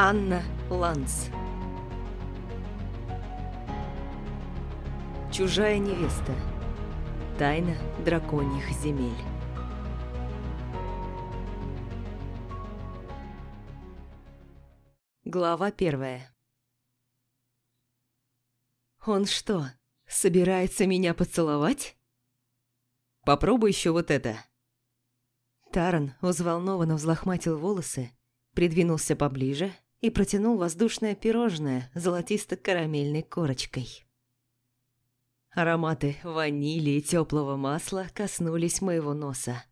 Анна Ланс Чужая невеста Тайна драконьих земель Глава первая «Он что, собирается меня поцеловать?» «Попробуй еще вот это». Таран взволнованно взлохматил волосы, придвинулся поближе и протянул воздушное пирожное золотисто-карамельной корочкой. Ароматы ванили и теплого масла коснулись моего носа.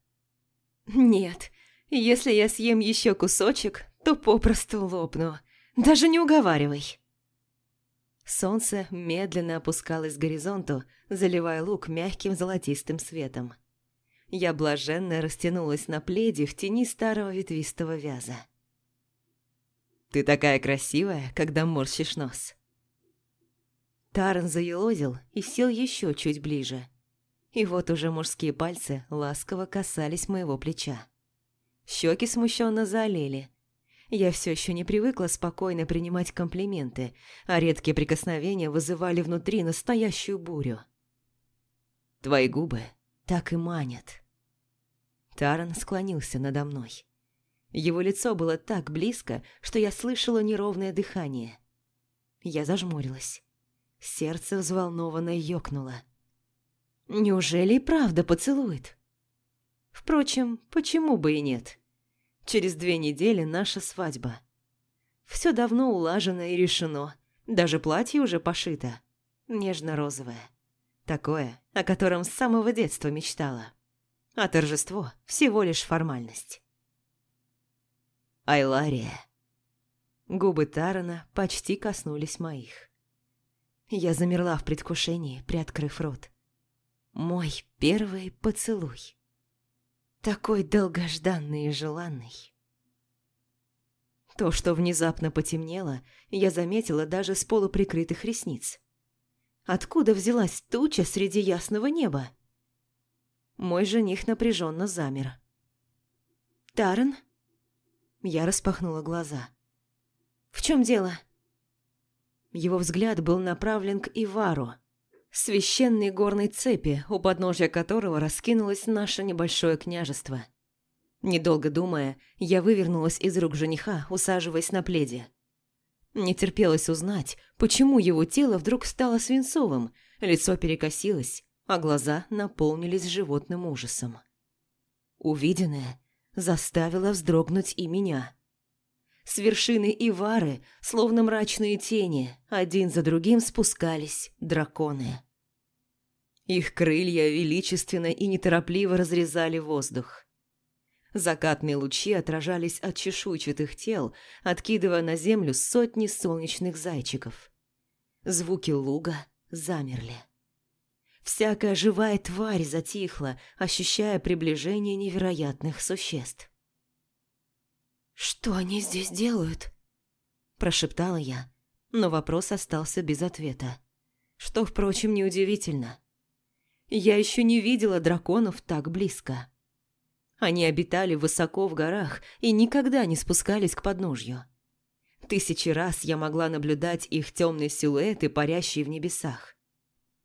«Нет, если я съем еще кусочек, то попросту лопну. Даже не уговаривай». Солнце медленно опускалось к горизонту, заливая лук мягким золотистым светом. Я блаженно растянулась на пледе в тени старого ветвистого вяза. «Ты такая красивая, когда морщишь нос». Таран заелозил и сел еще чуть ближе. И вот уже мужские пальцы ласково касались моего плеча. Щеки смущенно заолели. Я все еще не привыкла спокойно принимать комплименты, а редкие прикосновения вызывали внутри настоящую бурю. «Твои губы так и манят». Таран склонился надо мной. Его лицо было так близко, что я слышала неровное дыхание. Я зажмурилась. Сердце взволнованно ёкнуло. Неужели и правда поцелует? Впрочем, почему бы и нет? Через две недели наша свадьба. Все давно улажено и решено. Даже платье уже пошито. Нежно-розовое. Такое, о котором с самого детства мечтала. А торжество – всего лишь формальность. Айлария. Губы Тарана почти коснулись моих. Я замерла в предвкушении, приоткрыв рот. Мой первый поцелуй. Такой долгожданный и желанный. То, что внезапно потемнело, я заметила даже с полуприкрытых ресниц. Откуда взялась туча среди ясного неба? Мой жених напряженно замер. «Таран?» Я распахнула глаза. «В чем дело?» Его взгляд был направлен к Ивару, священной горной цепи, у подножья которого раскинулось наше небольшое княжество. Недолго думая, я вывернулась из рук жениха, усаживаясь на пледе. Не терпелось узнать, почему его тело вдруг стало свинцовым, лицо перекосилось, а глаза наполнились животным ужасом. Увиденное заставило вздрогнуть и меня. С вершины Ивары, словно мрачные тени, один за другим спускались драконы. Их крылья величественно и неторопливо разрезали воздух. Закатные лучи отражались от чешуйчатых тел, откидывая на землю сотни солнечных зайчиков. Звуки луга замерли. Всякая живая тварь затихла, ощущая приближение невероятных существ. «Что они здесь делают?» – прошептала я, но вопрос остался без ответа. Что, впрочем, неудивительно. Я еще не видела драконов так близко. Они обитали высоко в горах и никогда не спускались к подножью. Тысячи раз я могла наблюдать их темные силуэты, парящие в небесах.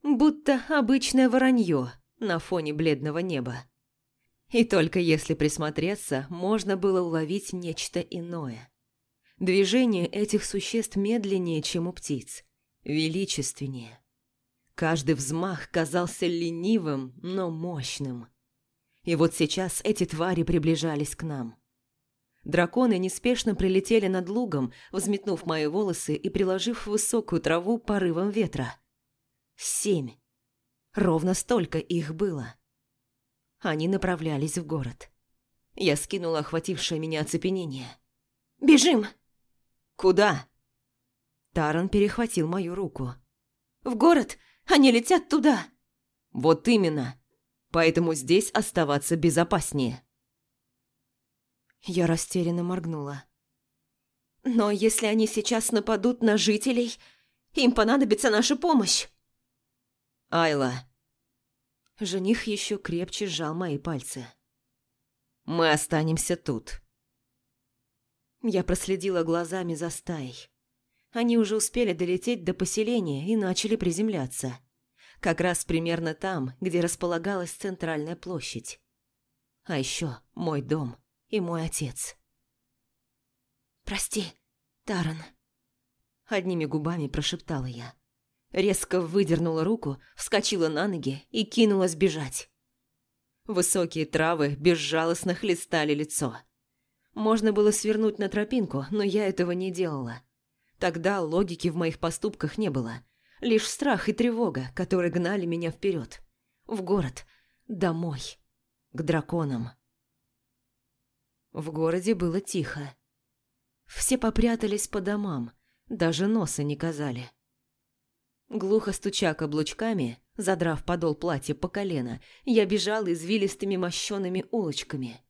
Будто обычное воронье на фоне бледного неба. И только если присмотреться, можно было уловить нечто иное. Движение этих существ медленнее, чем у птиц, величественнее. Каждый взмах казался ленивым, но мощным. И вот сейчас эти твари приближались к нам. Драконы неспешно прилетели над лугом, взметнув мои волосы и приложив высокую траву порывом ветра. Семь. Ровно столько их было. Они направлялись в город. Я скинула охватившее меня оцепенение. «Бежим!» «Куда?» Таран перехватил мою руку. «В город! Они летят туда!» «Вот именно! Поэтому здесь оставаться безопаснее!» Я растерянно моргнула. «Но если они сейчас нападут на жителей, им понадобится наша помощь!» «Айла!» Жених еще крепче сжал мои пальцы. «Мы останемся тут!» Я проследила глазами за стаей. Они уже успели долететь до поселения и начали приземляться. Как раз примерно там, где располагалась центральная площадь. А еще мой дом и мой отец. «Прости, Таран», — одними губами прошептала я. Резко выдернула руку, вскочила на ноги и кинулась бежать. Высокие травы безжалостно хлестали лицо. Можно было свернуть на тропинку, но я этого не делала. Тогда логики в моих поступках не было. Лишь страх и тревога, которые гнали меня вперед. В город. Домой. К драконам. В городе было тихо. Все попрятались по домам, даже носа не казали. Глухо стуча каблучками, задрав подол платья по колено, я бежала извилистыми мощеными улочками.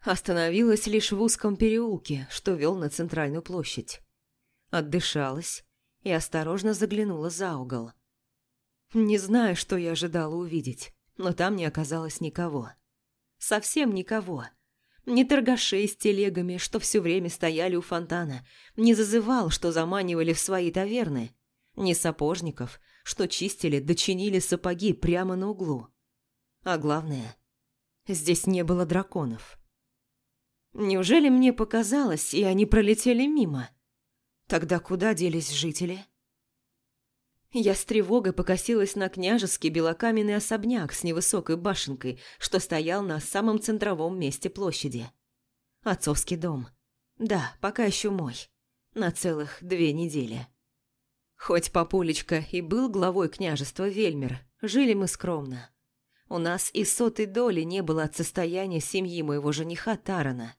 Остановилась лишь в узком переулке, что вел на центральную площадь отдышалась и осторожно заглянула за угол. Не знаю, что я ожидала увидеть, но там не оказалось никого. Совсем никого. Ни торгашей с телегами, что все время стояли у фонтана, не зазывал, что заманивали в свои таверны, ни сапожников, что чистили, дочинили сапоги прямо на углу. А главное, здесь не было драконов. Неужели мне показалось, и они пролетели мимо? Тогда куда делись жители? Я с тревогой покосилась на княжеский белокаменный особняк с невысокой башенкой, что стоял на самом центровом месте площади. Отцовский дом. Да, пока еще мой. На целых две недели. Хоть папулечка и был главой княжества Вельмер, жили мы скромно. У нас и сотой доли не было от состояния семьи моего жениха Тарана.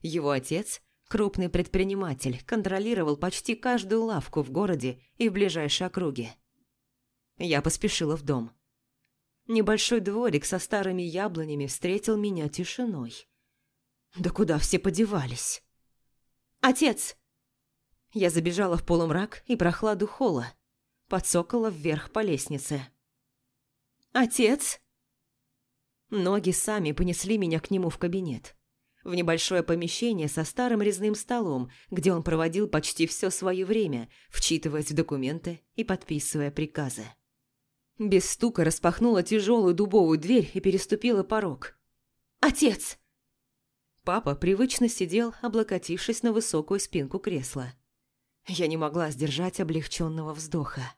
Его отец Крупный предприниматель контролировал почти каждую лавку в городе и в ближайшей округе. Я поспешила в дом. Небольшой дворик со старыми яблонями встретил меня тишиной. Да куда все подевались? «Отец!» Я забежала в полумрак и прохладу холла, подсокала вверх по лестнице. «Отец!» Ноги сами понесли меня к нему в кабинет в небольшое помещение со старым резным столом, где он проводил почти все свое время, вчитываясь в документы и подписывая приказы. Без стука распахнула тяжелую дубовую дверь и переступила порог. «Отец!» Папа привычно сидел, облокотившись на высокую спинку кресла. Я не могла сдержать облегченного вздоха.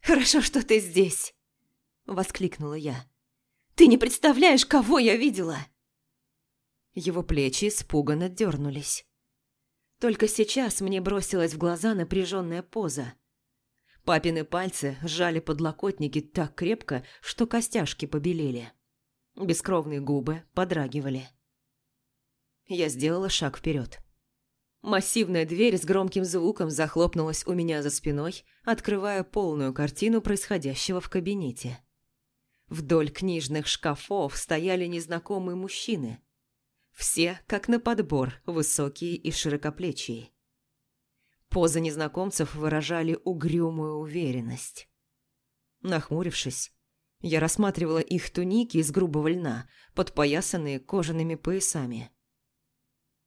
«Хорошо, что ты здесь!» – воскликнула я. «Ты не представляешь, кого я видела!» Его плечи испуганно дернулись. Только сейчас мне бросилась в глаза напряженная поза. Папины пальцы сжали подлокотники так крепко, что костяшки побелели. Бескровные губы подрагивали. Я сделала шаг вперед. Массивная дверь с громким звуком захлопнулась у меня за спиной, открывая полную картину происходящего в кабинете. Вдоль книжных шкафов стояли незнакомые мужчины – все, как на подбор, высокие и широкоплечие. Позы незнакомцев выражали угрюмую уверенность. Нахмурившись, я рассматривала их туники из грубого льна, подпоясанные кожаными поясами.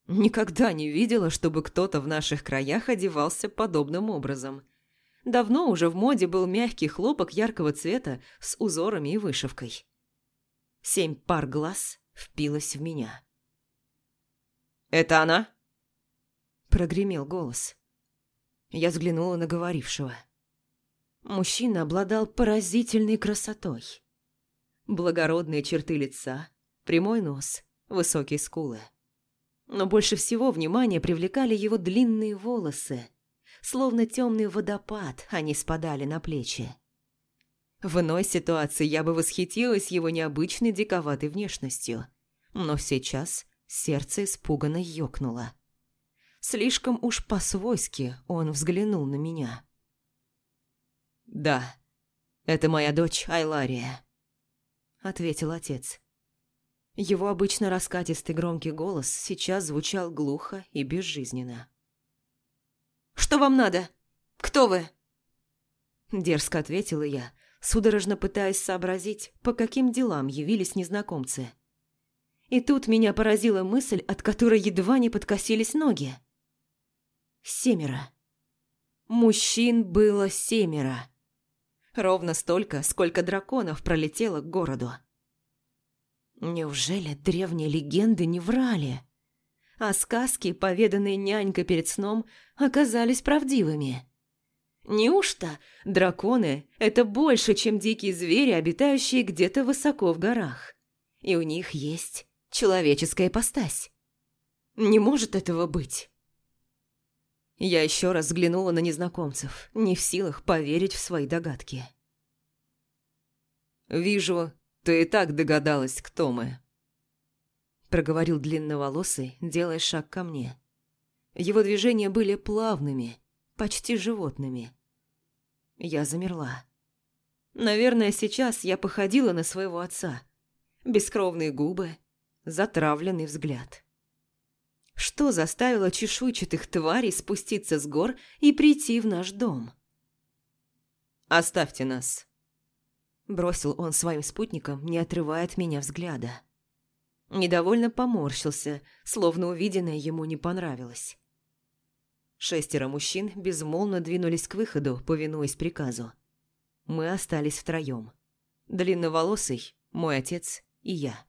Никогда не видела, чтобы кто-то в наших краях одевался подобным образом. Давно уже в моде был мягкий хлопок яркого цвета с узорами и вышивкой. Семь пар глаз впилось в меня. «Это она?» Прогремел голос. Я взглянула на говорившего. Мужчина обладал поразительной красотой. Благородные черты лица, прямой нос, высокие скулы. Но больше всего внимание привлекали его длинные волосы. Словно темный водопад они спадали на плечи. В иной ситуации я бы восхитилась его необычной диковатой внешностью. Но сейчас Сердце испуганно ёкнуло. Слишком уж по-свойски он взглянул на меня. «Да, это моя дочь Айлария», — ответил отец. Его обычно раскатистый громкий голос сейчас звучал глухо и безжизненно. «Что вам надо? Кто вы?» Дерзко ответила я, судорожно пытаясь сообразить, по каким делам явились незнакомцы И тут меня поразила мысль, от которой едва не подкосились ноги. Семеро. Мужчин было семеро. Ровно столько, сколько драконов пролетело к городу. Неужели древние легенды не врали? А сказки, поведанные нянькой перед сном, оказались правдивыми. Неужто драконы – это больше, чем дикие звери, обитающие где-то высоко в горах? И у них есть человеческая ипостась. Не может этого быть. Я еще раз взглянула на незнакомцев, не в силах поверить в свои догадки. «Вижу, ты и так догадалась, кто мы», – проговорил длинноволосый, делая шаг ко мне. Его движения были плавными, почти животными. Я замерла. Наверное, сейчас я походила на своего отца. Бескровные губы, затравленный взгляд. Что заставило чешуйчатых тварей спуститься с гор и прийти в наш дом? «Оставьте нас», – бросил он своим спутникам, не отрывая от меня взгляда. Недовольно поморщился, словно увиденное ему не понравилось. Шестеро мужчин безмолвно двинулись к выходу, повинуясь приказу. Мы остались втроем. Длинноволосый, мой отец и я.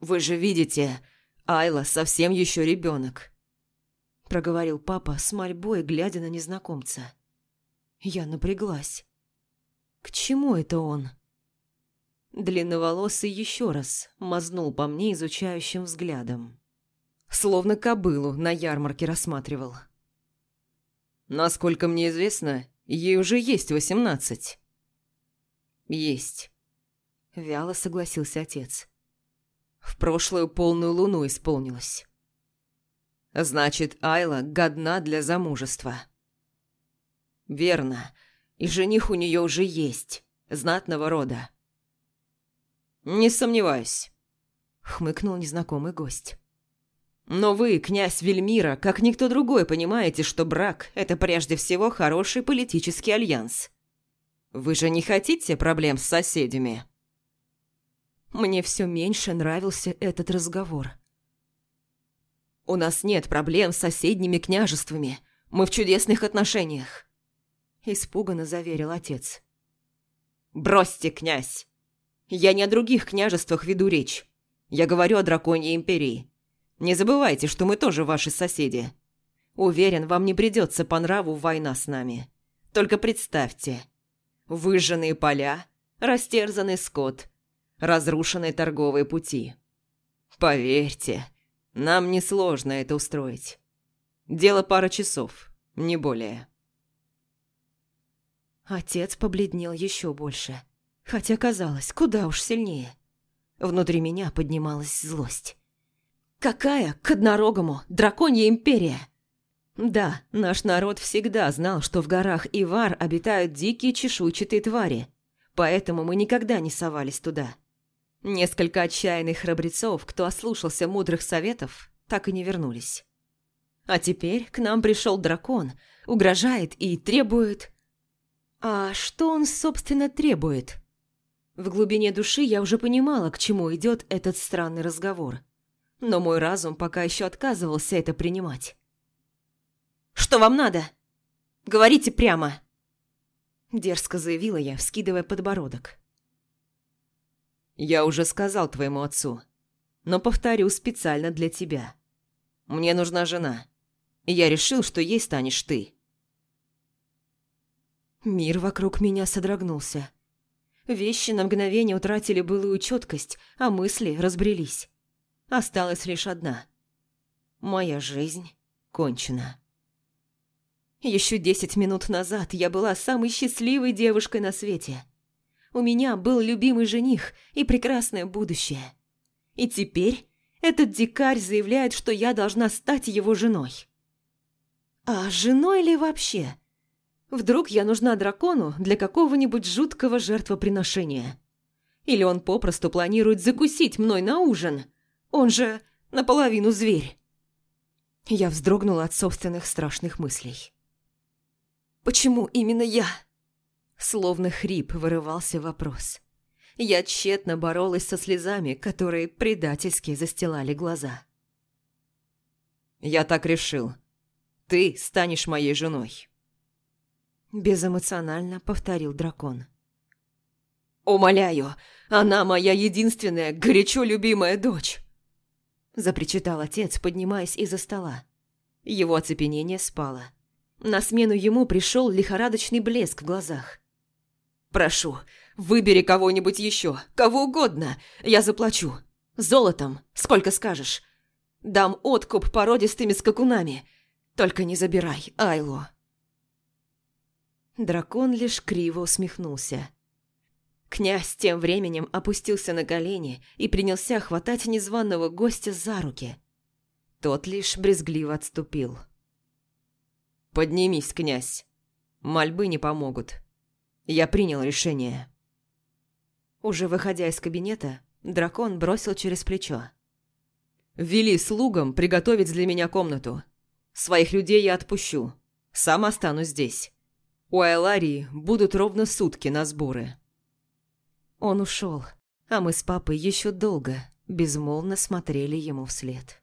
«Вы же видите, Айла совсем еще ребенок», – проговорил папа с мольбой, глядя на незнакомца. Я напряглась. «К чему это он?» Длинноволосый еще раз мазнул по мне изучающим взглядом. Словно кобылу на ярмарке рассматривал. «Насколько мне известно, ей уже есть восемнадцать». «Есть», – вяло согласился отец. В прошлую полную луну исполнилось. Значит, Айла годна для замужества. Верно. И жених у нее уже есть, знатного рода. Не сомневаюсь, хмыкнул незнакомый гость. Но вы, князь Вельмира, как никто другой, понимаете, что брак – это прежде всего хороший политический альянс. Вы же не хотите проблем с соседями?» Мне все меньше нравился этот разговор. «У нас нет проблем с соседними княжествами. Мы в чудесных отношениях», – испуганно заверил отец. «Бросьте, князь! Я не о других княжествах веду речь. Я говорю о драконьей империи. Не забывайте, что мы тоже ваши соседи. Уверен, вам не придется по нраву война с нами. Только представьте. Выжженные поля, растерзанный скот – разрушенные торговые пути. Поверьте, нам несложно это устроить. Дело пара часов, не более. Отец побледнел еще больше, хотя казалось, куда уж сильнее. Внутри меня поднималась злость. Какая к однорогому драконья империя? Да, наш народ всегда знал, что в горах Ивар обитают дикие чешуйчатые твари, поэтому мы никогда не совались туда. Несколько отчаянных храбрецов, кто ослушался мудрых советов, так и не вернулись. А теперь к нам пришел дракон, угрожает и требует... А что он, собственно, требует? В глубине души я уже понимала, к чему идет этот странный разговор. Но мой разум пока еще отказывался это принимать. «Что вам надо? Говорите прямо!» Дерзко заявила я, вскидывая подбородок. «Я уже сказал твоему отцу, но повторю специально для тебя. Мне нужна жена, и я решил, что ей станешь ты». Мир вокруг меня содрогнулся. Вещи на мгновение утратили былую четкость, а мысли разбрелись. Осталась лишь одна. Моя жизнь кончена. Еще десять минут назад я была самой счастливой девушкой на свете – у меня был любимый жених и прекрасное будущее. И теперь этот дикарь заявляет, что я должна стать его женой. А женой ли вообще? Вдруг я нужна дракону для какого-нибудь жуткого жертвоприношения? Или он попросту планирует закусить мной на ужин? Он же наполовину зверь. Я вздрогнула от собственных страшных мыслей. Почему именно я? Словно хрип вырывался вопрос. я тщетно боролась со слезами, которые предательски застилали глаза. «Я так решил. Ты станешь моей женой». Безэмоционально повторил дракон. «Умоляю, она моя единственная, горячо любимая дочь!» Запричитал отец, поднимаясь из-за стола. Его оцепенение спало. На смену ему пришел лихорадочный блеск в глазах. «Прошу, выбери кого-нибудь еще, кого угодно, я заплачу. Золотом, сколько скажешь. Дам откуп породистыми скакунами. Только не забирай Айлу». Дракон лишь криво усмехнулся. Князь тем временем опустился на колени и принялся хватать незваного гостя за руки. Тот лишь брезгливо отступил. «Поднимись, князь. Мольбы не помогут. Я принял решение». Уже выходя из кабинета, дракон бросил через плечо. «Вели слугам приготовить для меня комнату. Своих людей я отпущу. Сам останусь здесь. У Айларии будут ровно сутки на сборы». Он ушел, а мы с папой еще долго безмолвно смотрели ему вслед.